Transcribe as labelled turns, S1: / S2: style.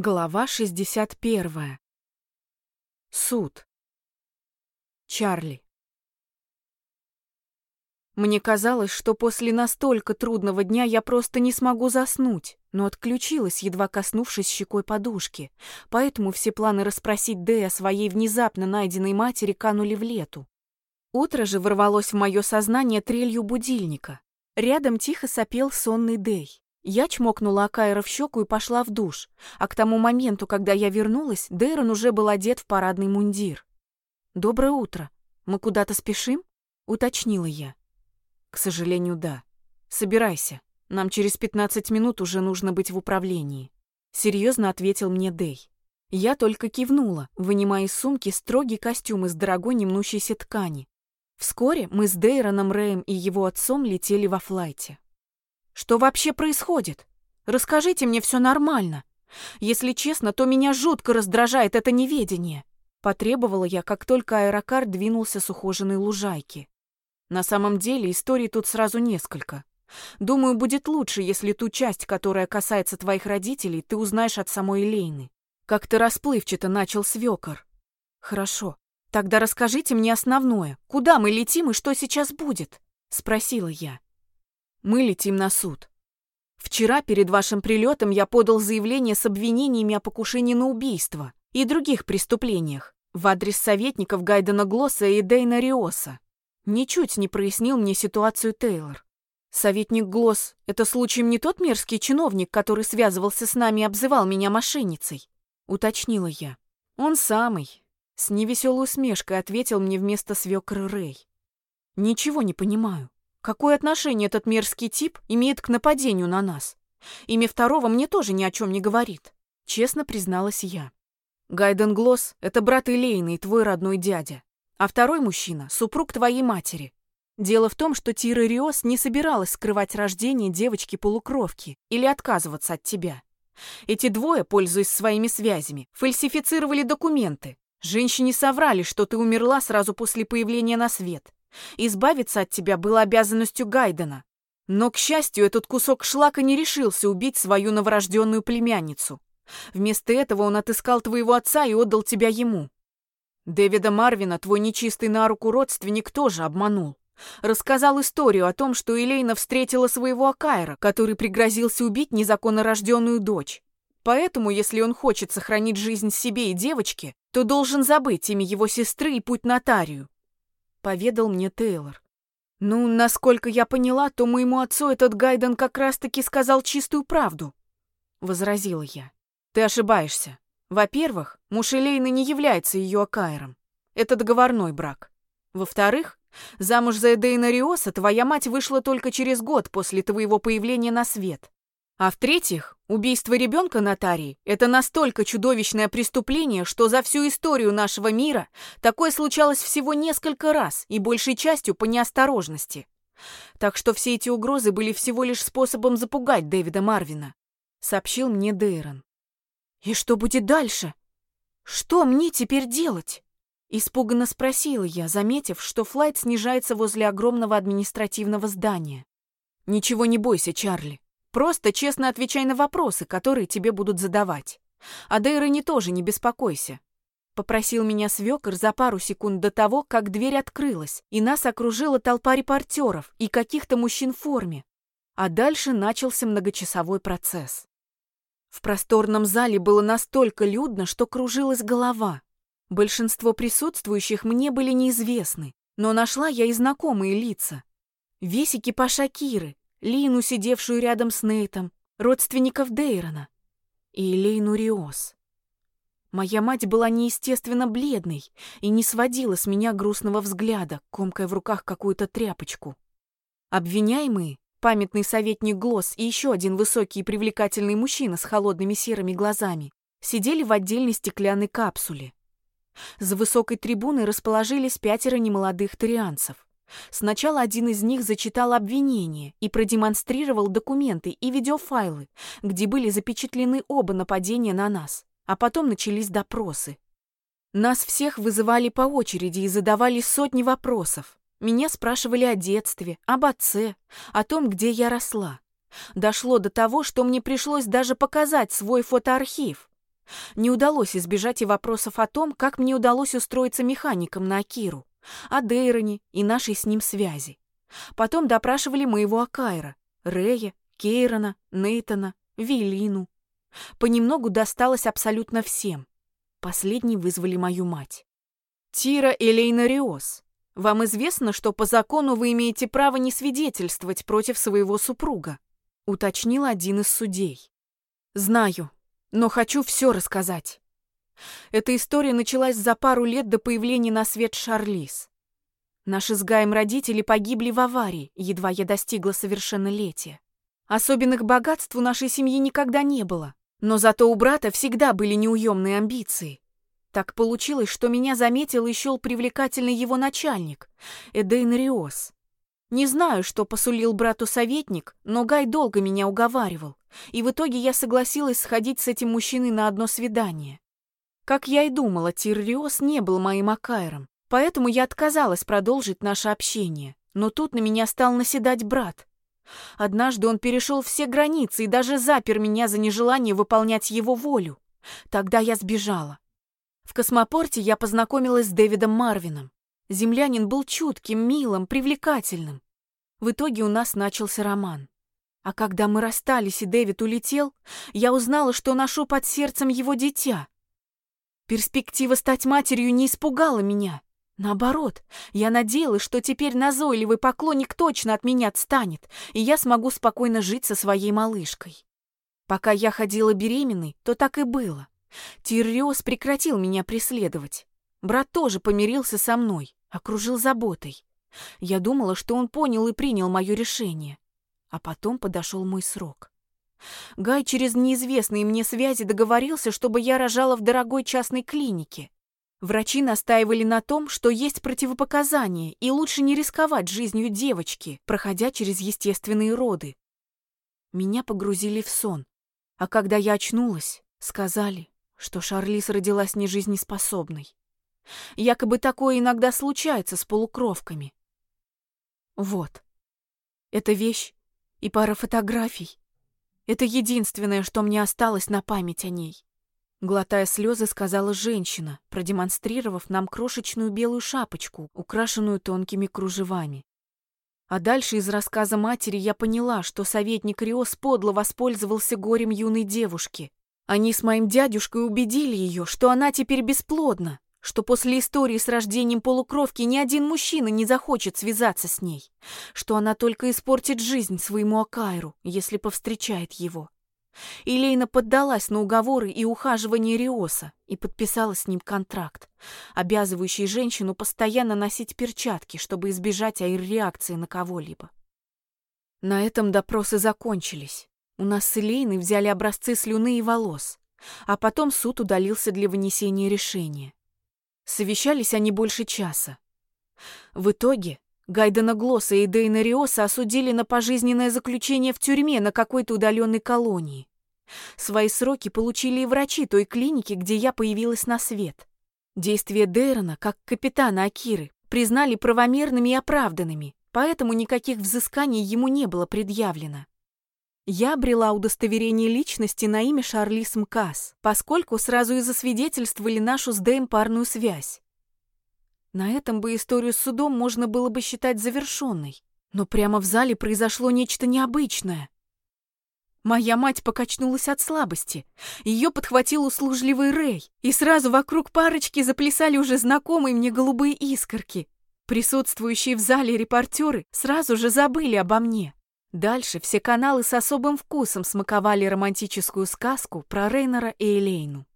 S1: Глава 61. Суд. Чарли. Мне казалось, что после настолько трудного дня я просто не смогу заснуть, но отключилась, едва коснувшись щекой подушки, поэтому все планы расспросить Дэй о своей внезапно найденной матери канули в лету. Утро же ворвалось в мое сознание трелью будильника. Рядом тихо сопел сонный Дэй. Я чмокнула Акайра в щеку и пошла в душ, а к тому моменту, когда я вернулась, Дейрон уже был одет в парадный мундир. «Доброе утро. Мы куда-то спешим?» — уточнила я. «К сожалению, да. Собирайся. Нам через пятнадцать минут уже нужно быть в управлении», — серьезно ответил мне Дей. Я только кивнула, вынимая из сумки строгий костюм из дорогой немнущейся ткани. Вскоре мы с Дейроном Рэем и его отцом летели во флайте. Что вообще происходит? Расскажите мне все нормально. Если честно, то меня жутко раздражает это неведение. Потребовала я, как только аэрокар двинулся с ухоженной лужайки. На самом деле историй тут сразу несколько. Думаю, будет лучше, если ту часть, которая касается твоих родителей, ты узнаешь от самой Лейны. Как-то расплывчато начал свекор. Хорошо. Тогда расскажите мне основное. Куда мы летим и что сейчас будет? Спросила я. Мы летим на суд. Вчера перед вашим прилетом я подал заявление с обвинениями о покушении на убийство и других преступлениях в адрес советников Гайдена Глосса и Дейна Риоса. Ничуть не прояснил мне ситуацию Тейлор. Советник Глосс — это случаем не тот мерзкий чиновник, который связывался с нами и обзывал меня мошенницей? Уточнила я. Он самый. С невеселой усмешкой ответил мне вместо свекра Рэй. Ничего не понимаю. Какое отношение этот мерзкий тип имеет к нападению на нас? Имя второго мне тоже ни о чем не говорит, честно призналась я. Гайден Глосс — это брат Элейны и твой родной дядя. А второй мужчина — супруг твоей матери. Дело в том, что Тира Риос не собиралась скрывать рождение девочки-полукровки или отказываться от тебя. Эти двое, пользуясь своими связями, фальсифицировали документы. Женщине соврали, что ты умерла сразу после появления на свет. Избавиться от тебя было обязанностью Гайдена. Но, к счастью, этот кусок шлака не решился убить свою новорожденную племянницу. Вместо этого он отыскал твоего отца и отдал тебя ему. Дэвида Марвина, твой нечистый на руку родственник, тоже обманул. Рассказал историю о том, что Элейна встретила своего Акайра, который пригрозился убить незаконно рожденную дочь. Поэтому, если он хочет сохранить жизнь себе и девочке, то должен забыть имя его сестры и путь нотарию поведал мне Тейлор. Ну, насколько я поняла, то моему отцу этот Гайден как раз-таки сказал чистую правду, возразила я. Ты ошибаешься. Во-первых, муж Элейны не является ее акаером. Это договорной брак. Во-вторых, замуж за Эдейна Риоса твоя мать вышла только через год после твоего появления на свет. А в-третьих, убийство ребенка Натарии – это настолько чудовищное преступление, что за всю историю нашего мира такое случалось всего несколько раз и большей частью по неосторожности. Так что все эти угрозы были всего лишь способом запугать Дэвида Марвина, сообщил мне Дейрон. И что будет дальше? Что мне теперь делать? Испуганно спросила я, заметив, что флайт снижается возле огромного административного здания. Ничего не бойся, Чарли. Просто честно отвечай на вопросы, которые тебе будут задавать. А Дейроне тоже не беспокойся. Попросил меня свекор за пару секунд до того, как дверь открылась, и нас окружила толпа репортеров и каких-то мужчин в форме. А дальше начался многочасовой процесс. В просторном зале было настолько людно, что кружилась голова. Большинство присутствующих мне были неизвестны, но нашла я и знакомые лица. Весь экипаж Акиры, Лину, сидевшую рядом с Нейтом, родственников Дейрона и Лейну Риос. Моя мать была неестественно бледной и не сводила с меня грустного взгляда, комкая в руках какую-то тряпочку. Обвиняемые, памятный советник Глосс и еще один высокий и привлекательный мужчина с холодными серыми глазами, сидели в отдельной стеклянной капсуле. За высокой трибуной расположились пятеро немолодых тарианцев. Сначала один из них зачитал обвинение и продемонстрировал документы и видеофайлы, где были запечатлены оба нападения на нас, а потом начались допросы. Нас всех вызывали по очереди и задавали сотни вопросов. Меня спрашивали о детстве, об отце, о том, где я росла. Дошло до того, что мне пришлось даже показать свой фотоархив. Не удалось избежать и вопросов о том, как мне удалось устроиться механиком на Акиру, о Дейроне и нашей с ним связи. Потом допрашивали моего Акайра, Рея, Кейрона, Нейтона, Велину. Понемногу досталось абсолютно всем. Последней вызвали мою мать. «Тира Элейна Риос, вам известно, что по закону вы имеете право не свидетельствовать против своего супруга?» уточнил один из судей. «Знаю, но хочу все рассказать. Эта история началась за пару лет до появления на свет Шарлиз. Наши с Гаем родители погибли в аварии, едва я достигла совершеннолетия. Особенных богатств у нашей семьи никогда не было, но зато у брата всегда были неуемные амбиции. Так получилось, что меня заметил и счел привлекательный его начальник, Эдейн Риос. Не знаю, что посулил брату советник, но Гай долго меня уговаривал, и в итоге я согласилась сходить с этим мужчиной на одно свидание. Как я и думала, Тирриос не был моим Акаером, поэтому я отказалась продолжить наше общение. Но тут на меня стал наседать брат. Однажды он перешел все границы и даже запер меня за нежелание выполнять его волю. Тогда я сбежала. В космопорте я познакомилась с Дэвидом Марвином. Землянин был чутким, милым, привлекательным. В итоге у нас начался роман. А когда мы расстались и Дэвид улетел, я узнала, что ношу под сердцем его дитя. Перспектива стать матерью не испугала меня. Наоборот, я надеялась, что теперь назойливый поклонник точно от меня отстанет, и я смогу спокойно жить со своей малышкой. Пока я ходила беременной, то так и было. Тирриос прекратил меня преследовать. Брат тоже помирился со мной окружил заботой. Я думала, что он понял и принял мое решение. А потом подошел мой срок. Гай через неизвестные мне связи договорился, чтобы я рожала в дорогой частной клинике. Врачи настаивали на том, что есть противопоказания, и лучше не рисковать жизнью девочки, проходя через естественные роды. Меня погрузили в сон, а когда я очнулась, сказали, что Шарлиз родилась нежизнеспособной. Якобы такое иногда случается с полукровками. Вот. Это вещь и пара фотографий. Это единственное, что мне осталось на память о ней. Глотая слезы, сказала женщина, продемонстрировав нам крошечную белую шапочку, украшенную тонкими кружевами. А дальше из рассказа матери я поняла, что советник Риос подло воспользовался горем юной девушки. Они с моим дядюшкой убедили ее, что она теперь бесплодна, что после истории с рождением полукровки ни один мужчина не захочет связаться с ней, что она только испортит жизнь своему Акайру, если повстречает его. Илейна поддалась на уговоры и ухаживание Риоса и подписала с ним контракт, обязывающий женщину постоянно носить перчатки, чтобы избежать аэрореакции на кого-либо. На этом допросы закончились. У нас с Илейной взяли образцы слюны и волос, а потом суд удалился для вынесения решения. Совещались они больше часа. В итоге Гайдена Глосса и Дейна Риоса осудили на пожизненное заключение в тюрьме на какой-то удаленной колонии. Свои сроки получили и врачи той клиники, где я появилась на свет. Действия Дейрона, как капитана Акиры, признали правомерными и оправданными, поэтому никаких взысканий ему не было предъявлено. Я обрела удостоверение личности на имя Шарлиз Мкас, поскольку сразу и засвидетельствовали нашу с Дэем парную связь. На этом бы историю с судом можно было бы считать завершенной, но прямо в зале произошло нечто необычное. Моя мать покачнулась от слабости. Ее подхватил услужливый Рэй, и сразу вокруг парочки заплясали уже знакомые мне голубые искорки. Присутствующие в зале репортеры сразу же забыли обо мне. Дальше все каналы с особым вкусом смаковали романтическую сказку про Рейнера и Элейну.